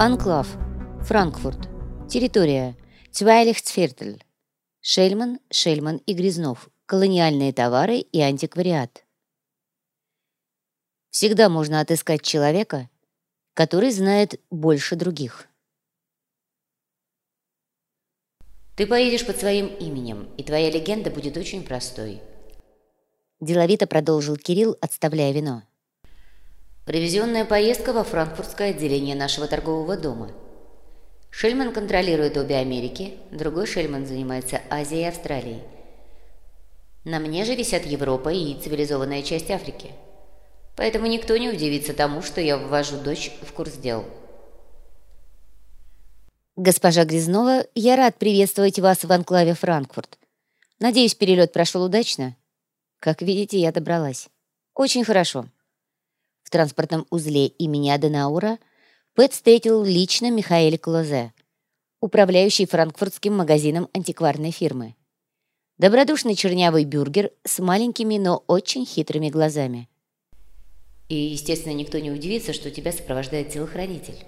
Анклав. Франкфурт. Территория. Цвайлихцфертель. Шельман, Шельман и Грязнов. Колониальные товары и антиквариат. Всегда можно отыскать человека, который знает больше других. Ты поедешь под своим именем, и твоя легенда будет очень простой. Деловито продолжил Кирилл, отставляя вино. Привезенная поездка во франкфуртское отделение нашего торгового дома. Шельман контролирует обе Америки, другой Шельман занимается Азией и Австралией. На мне же висят Европа и цивилизованная часть Африки. Поэтому никто не удивится тому, что я ввожу дочь в курс дел. «Госпожа Грязнова, я рад приветствовать вас в анклаве Франкфурт. Надеюсь, перелет прошел удачно? Как видите, я добралась. Очень хорошо». В транспортном узле имени Аденаура Пэт встретил лично Михаэль Клозе, управляющий франкфуртским магазином антикварной фирмы. Добродушный чернявый бюргер с маленькими, но очень хитрыми глазами. И, естественно, никто не удивится, что тебя сопровождает телохранитель.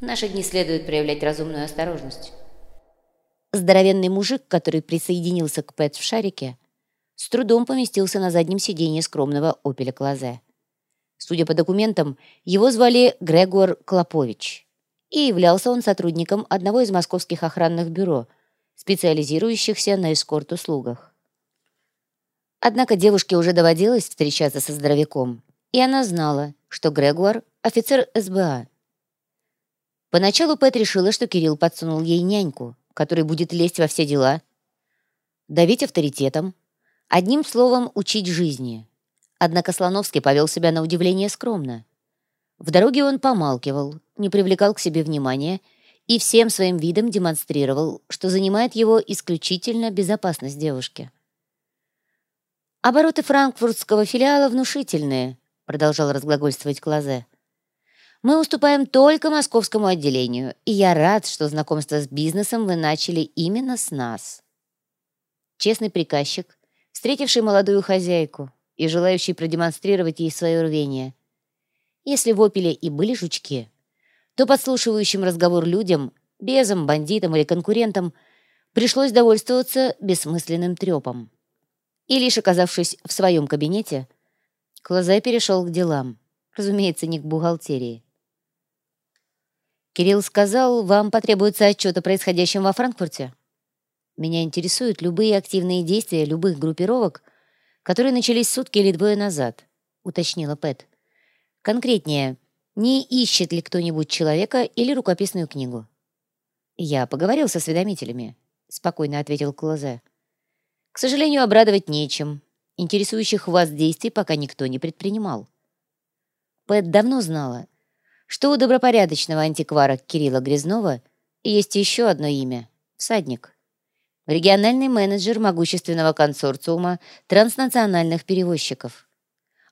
В наши дни следует проявлять разумную осторожность. Здоровенный мужик, который присоединился к Пэт в шарике, с трудом поместился на заднем сиденье скромного «Опеля Клазе». Судя по документам, его звали Грегор Клопович, и являлся он сотрудником одного из московских охранных бюро, специализирующихся на эскорт-услугах. Однако девушке уже доводилось встречаться со здоровяком, и она знала, что Грегор — офицер СБА, Поначалу Пэт решила, что Кирилл подсунул ей няньку, который будет лезть во все дела, давить авторитетом, одним словом, учить жизни. Однако Слоновский повел себя на удивление скромно. В дороге он помалкивал, не привлекал к себе внимания и всем своим видом демонстрировал, что занимает его исключительно безопасность девушки. «Обороты франкфуртского филиала внушительные», — продолжал разглагольствовать Клазе. Мы уступаем только московскому отделению, и я рад, что знакомство с бизнесом вы начали именно с нас. Честный приказчик, встретивший молодую хозяйку и желающий продемонстрировать ей свое рвение. Если в опеле и были жучки, то подслушивающим разговор людям, безам, бандитам или конкурентам пришлось довольствоваться бессмысленным трепом. И лишь оказавшись в своем кабинете, Клозе перешел к делам, разумеется, не к бухгалтерии. Кирилл сказал, вам потребуется отчет о происходящем во Франкфурте. Меня интересуют любые активные действия любых группировок, которые начались сутки или двое назад, уточнила Пэт. Конкретнее, не ищет ли кто-нибудь человека или рукописную книгу? Я поговорил со осведомителями, спокойно ответил Клозе. К сожалению, обрадовать нечем. Интересующих вас действий пока никто не предпринимал. Пэт давно знала, что у добропорядочного антиквара Кирилла Грязнова есть еще одно имя — всадник. Региональный менеджер могущественного консорциума транснациональных перевозчиков.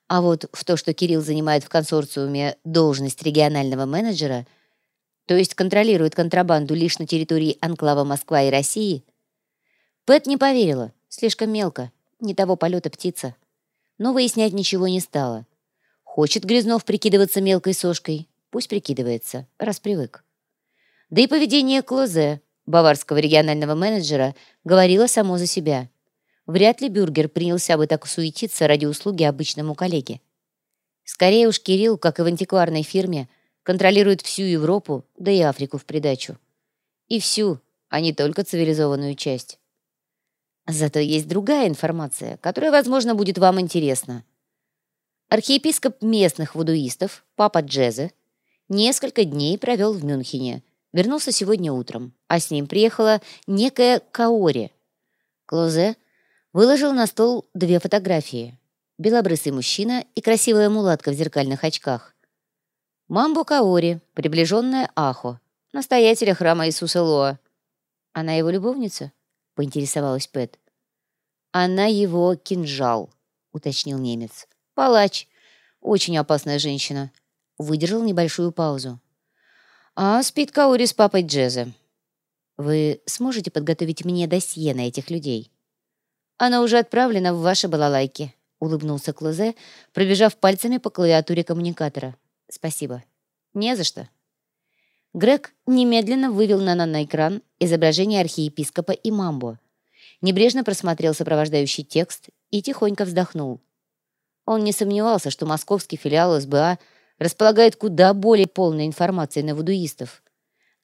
А вот в то, что Кирилл занимает в консорциуме должность регионального менеджера, то есть контролирует контрабанду лишь на территории анклава Москва и России, Пэт не поверила, слишком мелко, не того полета птица. Но выяснять ничего не стало. Хочет Грязнов прикидываться мелкой сошкой, Пусть прикидывается, раз привык. Да и поведение Клозе, баварского регионального менеджера, говорило само за себя. Вряд ли Бюргер принялся бы так суетиться ради услуги обычному коллеге. Скорее уж Кирилл, как и в антикварной фирме, контролирует всю Европу, да и Африку в придачу. И всю, а не только цивилизованную часть. Зато есть другая информация, которая, возможно, будет вам интересна. Архиепископ местных вудуистов, папа Джезе, несколько дней провел в Мюнхене. Вернулся сегодня утром, а с ним приехала некая Каори. Клозе выложил на стол две фотографии. Белобрысый мужчина и красивая мулатка в зеркальных очках. Мамбо Каори, приближенная Ахо, настоятеля храма Иисуса Лоа. Она его любовница? Поинтересовалась Пэт. Она его кинжал, уточнил немец. Палач. Очень опасная женщина выдержал небольшую паузу. «А спит Каори с папой Джезе. Вы сможете подготовить мне досье на этих людей?» «Оно уже отправлено в ваши балалайки», — улыбнулся Клозе, пробежав пальцами по клавиатуре коммуникатора. «Спасибо». «Не за что». Грег немедленно вывел на наноэкран изображение архиепископа и Мамбо, небрежно просмотрел сопровождающий текст и тихонько вздохнул. Он не сомневался, что московский филиал СБА располагает куда более полной информацией на вудуистов.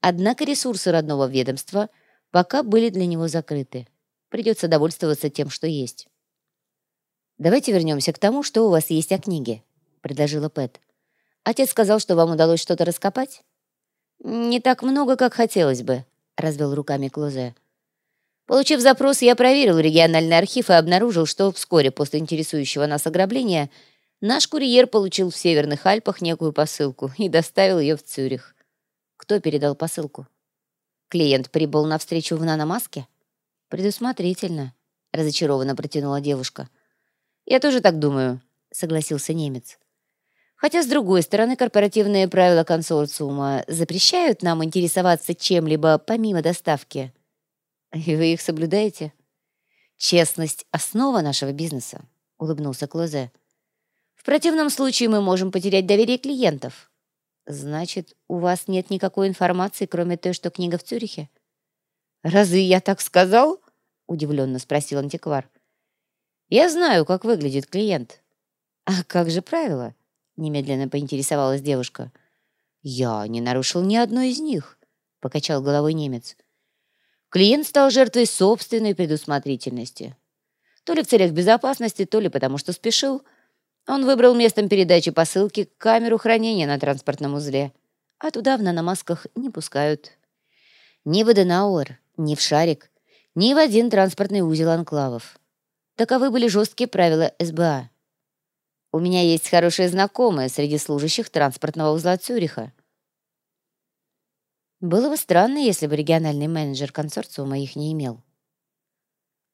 Однако ресурсы родного ведомства пока были для него закрыты. Придется довольствоваться тем, что есть. «Давайте вернемся к тому, что у вас есть о книге», — предложила Пэт. «Отец сказал, что вам удалось что-то раскопать?» «Не так много, как хотелось бы», — развел руками Клозе. Получив запрос, я проверил региональный архив и обнаружил, что вскоре после интересующего нас ограбления наш курьер получил в Северных Альпах некую посылку и доставил ее в Цюрих. Кто передал посылку? Клиент прибыл на встречу в наномаске? Предусмотрительно, разочарованно протянула девушка. Я тоже так думаю, согласился немец. Хотя, с другой стороны, корпоративные правила консорциума запрещают нам интересоваться чем-либо помимо доставки. И вы их соблюдаете? Честность — основа нашего бизнеса, улыбнулся Клозе. В противном случае мы можем потерять доверие клиентов. Значит, у вас нет никакой информации, кроме той, что книга в Цюрихе? Разве я так сказал? Удивленно спросил антиквар. Я знаю, как выглядит клиент. А как же правила? Немедленно поинтересовалась девушка. «Я не нарушил ни одной из них», — покачал головой немец. Клиент стал жертвой собственной предусмотрительности. То ли в целях безопасности, то ли потому что спешил. Он выбрал местом передачи посылки камеру хранения на транспортном узле, а туда в наномасках не пускают. Ни в Аденауэр, ни в Шарик, ни в один транспортный узел анклавов. Таковы были жесткие правила СБА. У меня есть хорошие знакомые среди служащих транспортного узла Цюриха. Было бы странно, если бы региональный менеджер консорциума их не имел.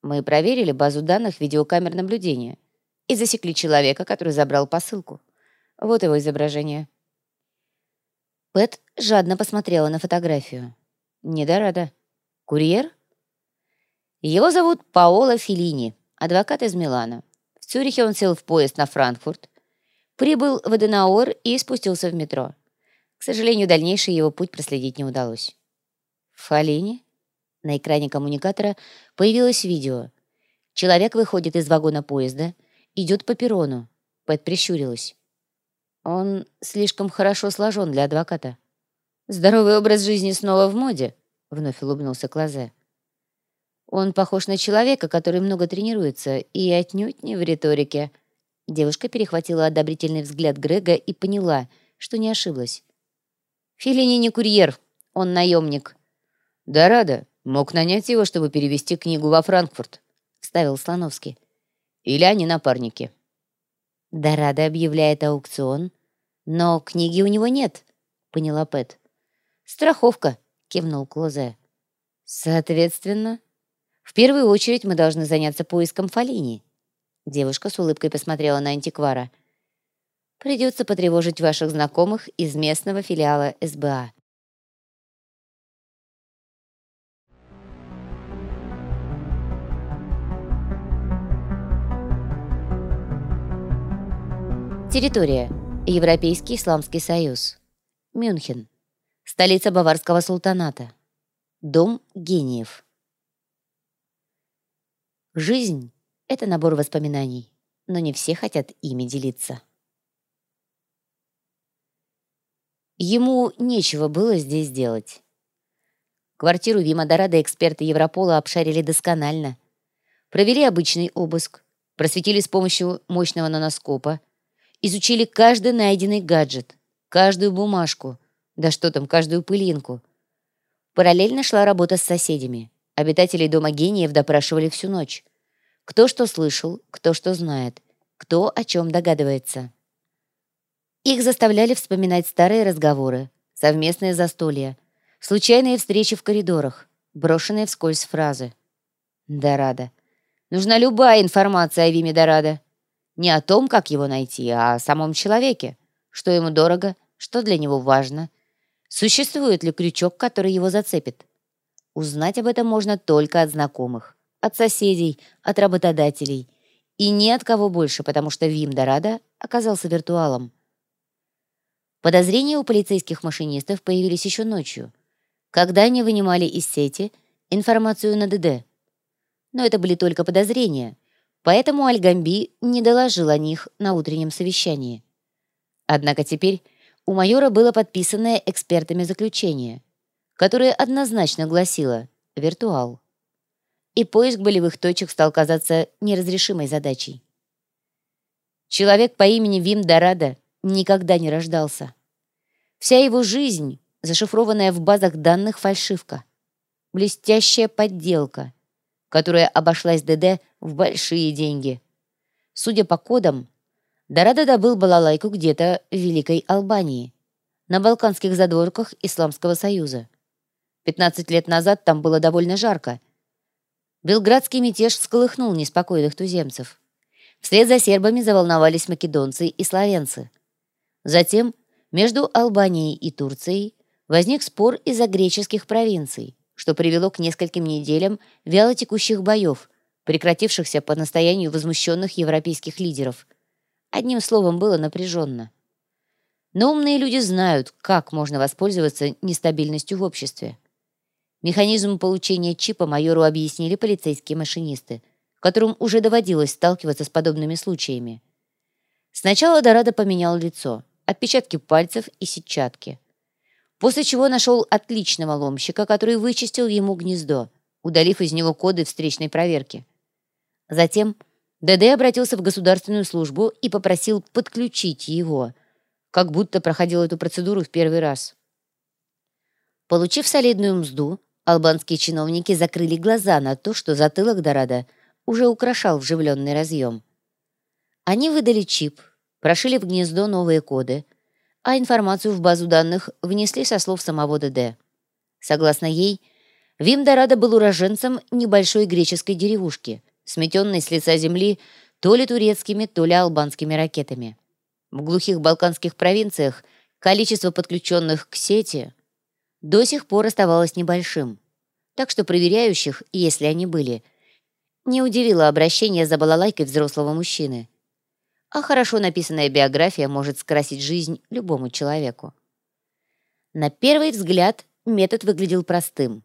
Мы проверили базу данных видеокамер наблюдения и засекли человека, который забрал посылку. Вот его изображение. Пэт жадно посмотрела на фотографию. Недорада. Курьер? Его зовут Паоло Филини, адвокат из Милана. В Цюрихе он сел в поезд на Франкфурт, прибыл в Аденауэр и спустился в метро. К сожалению, дальнейший его путь проследить не удалось. В Фалине на экране коммуникатора появилось видео. Человек выходит из вагона поезда, идет по перрону. Пэт прищурилась. Он слишком хорошо сложен для адвоката. «Здоровый образ жизни снова в моде», — вновь улыбнулся Клазе. Он похож на человека, который много тренируется, и отнюдь не в риторике. Девушка перехватила одобрительный взгляд Грега и поняла, что не ошиблась. Филини не курьер, он наемник. Да рада, мог нанять его, чтобы перевести книгу во Франкфурт, вставил Слоновский. Или они напарники. Дорада объявляет аукцион, но книги у него нет, поняла Пэт. Страховка, кивнул Клозе. Соответственно, в первую очередь мы должны заняться поиском Фалини. Девушка с улыбкой посмотрела на антиквара. Придется потревожить ваших знакомых из местного филиала СБА. Территория. Европейский Исламский Союз. Мюнхен. Столица Баварского султаната. Дом гениев. Жизнь — это набор воспоминаний, но не все хотят ими делиться. Ему нечего было здесь делать. Квартиру Вима Дорадо эксперты Европола обшарили досконально. Провели обычный обыск, просветили с помощью мощного наноскопа, изучили каждый найденный гаджет, каждую бумажку, да что там, каждую пылинку. Параллельно шла работа с соседями. Обитателей дома гениев допрашивали всю ночь. Кто что слышал, кто что знает, кто о чем догадывается. Их заставляли вспоминать старые разговоры, совместные застолья, случайные встречи в коридорах, брошенные вскользь фразы. Дорадо. Нужна любая информация о Виме Дорадо. Не о том, как его найти, а о самом человеке. Что ему дорого, что для него важно. Существует ли крючок, который его зацепит? Узнать об этом можно только от знакомых от соседей, от работодателей. И ни от кого больше, потому что Вим Дорадо оказался виртуалом. Подозрения у полицейских машинистов появились еще ночью, когда они вынимали из сети информацию на ДД. Но это были только подозрения, поэтому Альгамби не доложил о них на утреннем совещании. Однако теперь у майора было подписанное экспертами заключение, которое однозначно гласило «виртуал». И поиск болевых точек стал казаться неразрешимой задачей. Человек по имени Вим Дорадо никогда не рождался. Вся его жизнь, зашифрованная в базах данных, фальшивка. Блестящая подделка, которая обошлась ДД в большие деньги. Судя по кодам, Дорадо добыл балалайку где-то в Великой Албании, на балканских задворках Исламского Союза. 15 лет назад там было довольно жарко. Белградский мятеж всколыхнул неспокойных туземцев. Вслед за сербами заволновались македонцы и славянцы. Затем между Албанией и Турцией возник спор из-за греческих провинций, что привело к нескольким неделям вялотекущих боев, прекратившихся по настоянию возмущенных европейских лидеров. Одним словом, было напряженно. Но умные люди знают, как можно воспользоваться нестабильностью в обществе. Механизм получения чипа майору объяснили полицейские машинисты, которым уже доводилось сталкиваться с подобными случаями. Сначала Дорадо поменял лицо, отпечатки пальцев и сетчатки. После чего нашел отличного ломщика, который вычистил ему гнездо, удалив из него коды встречной проверки. Затем ДД обратился в государственную службу и попросил подключить его, как будто проходил эту процедуру в первый раз. Получив солидную мзду, албанские чиновники закрыли глаза на то, что затылок Дорадо уже украшал вживленный разъем. Они выдали чип, прошили в гнездо новые коды, а информацию в базу данных внесли со слов самого ДД. Согласно ей, Вим Дорадо был уроженцем небольшой греческой деревушки, сметенной с лица земли то ли турецкими, то ли албанскими ракетами. В глухих балканских провинциях количество подключенных к сети до сих пор оставалось небольшим, так что проверяющих, если они были – не удивило обращение за балалайкой взрослого мужчины. А хорошо написанная биография может скрасить жизнь любому человеку. На первый взгляд метод выглядел простым.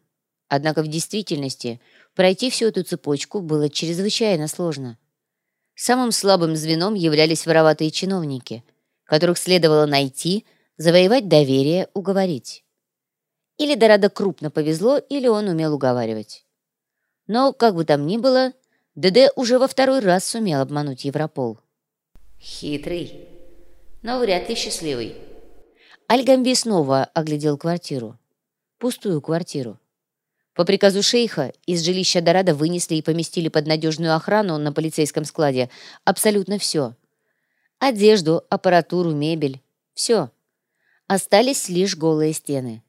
Однако в действительности пройти всю эту цепочку было чрезвычайно сложно. Самым слабым звеном являлись вороватые чиновники, которых следовало найти, завоевать доверие, уговорить. Или Дорадо крупно повезло, или он умел уговаривать. Но, как бы там ни было, ДД уже во второй раз сумел обмануть Европол. Хитрый, но вряд ли счастливый. Альгамби снова оглядел квартиру. Пустую квартиру. По приказу шейха из жилища Дорадо вынесли и поместили под надежную охрану на полицейском складе абсолютно все. Одежду, аппаратуру, мебель. Все. Остались лишь голые стены.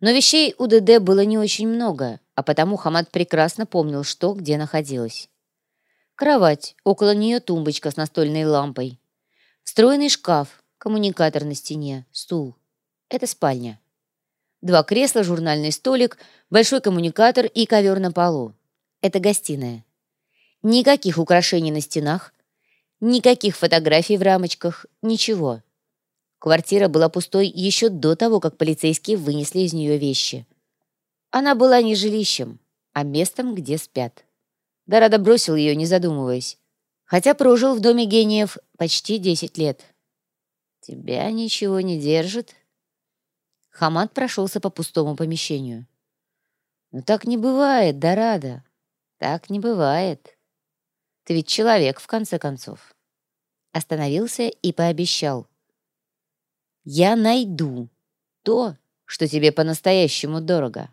Но вещей у ДД было не очень много, а потому Хамад прекрасно помнил, что где находилось. Кровать, около нее тумбочка с настольной лампой. Встроенный шкаф, коммуникатор на стене, стул. Это спальня. Два кресла, журнальный столик, большой коммуникатор и ковер на полу. Это гостиная. Никаких украшений на стенах, никаких фотографий в рамочках, ничего. Квартира была пустой еще до того, как полицейские вынесли из нее вещи. Она была не жилищем, а местом, где спят. Дорадо бросил ее, не задумываясь, хотя прожил в доме гениев почти 10 лет. «Тебя ничего не держит?» Хамад прошелся по пустому помещению. «Но так не бывает, Дорадо. Так не бывает. Ты ведь человек, в конце концов». Остановился и пообещал. «Я найду то, что тебе по-настоящему дорого».